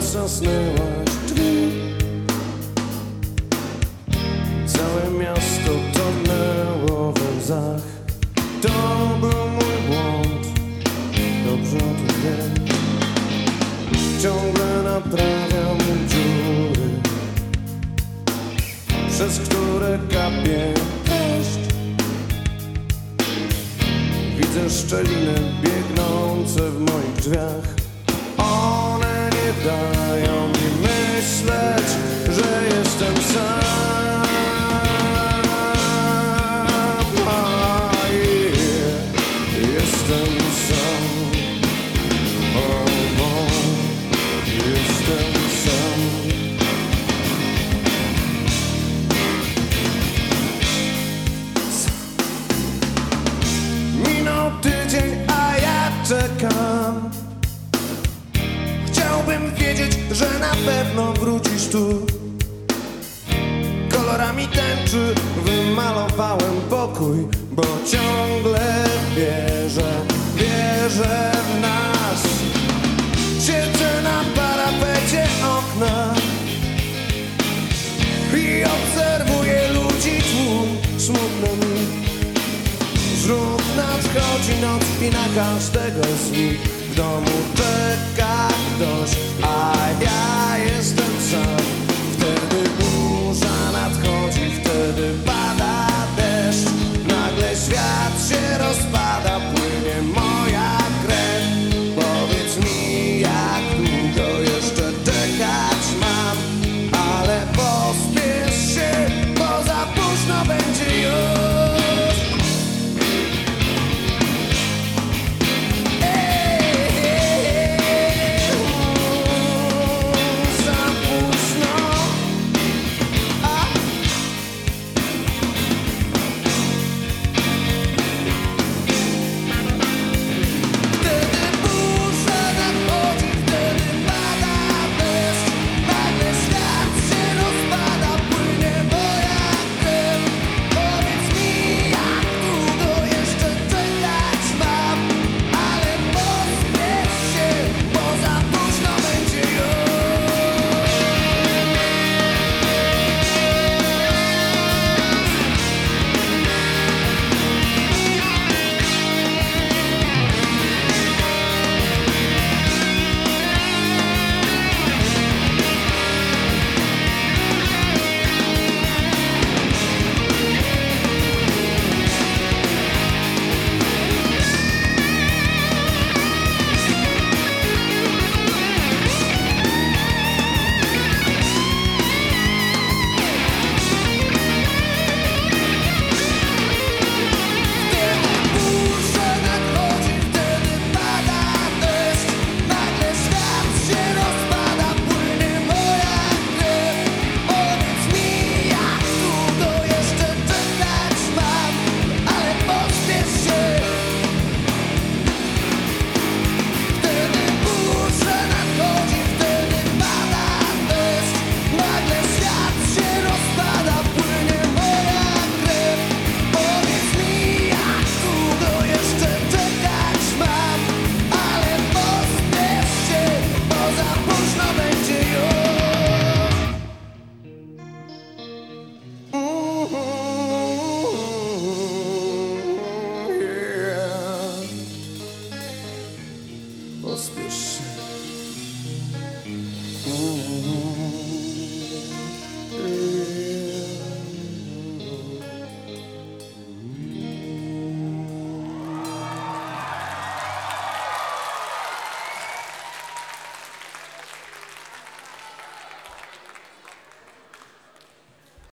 trzasnęłaś drzwi Całe miasto tonęło we łzach. To był mój błąd, dobrze o wiem. Ciągle naprawiam dziury Przez które kapie deszcz. Widzę szczeliny biegnące w moich drzwiach. One dają mi myśleć, że jestem sam że na pewno wrócisz tu. Kolorami tęczy wymalowałem pokój Bo ciągle wierzę, wierzę w nas. Siedzę na parapecie okna I obserwuję ludzi tłum Smutno mi Znów nadchodzi noc i na każdego z nich W domu czeka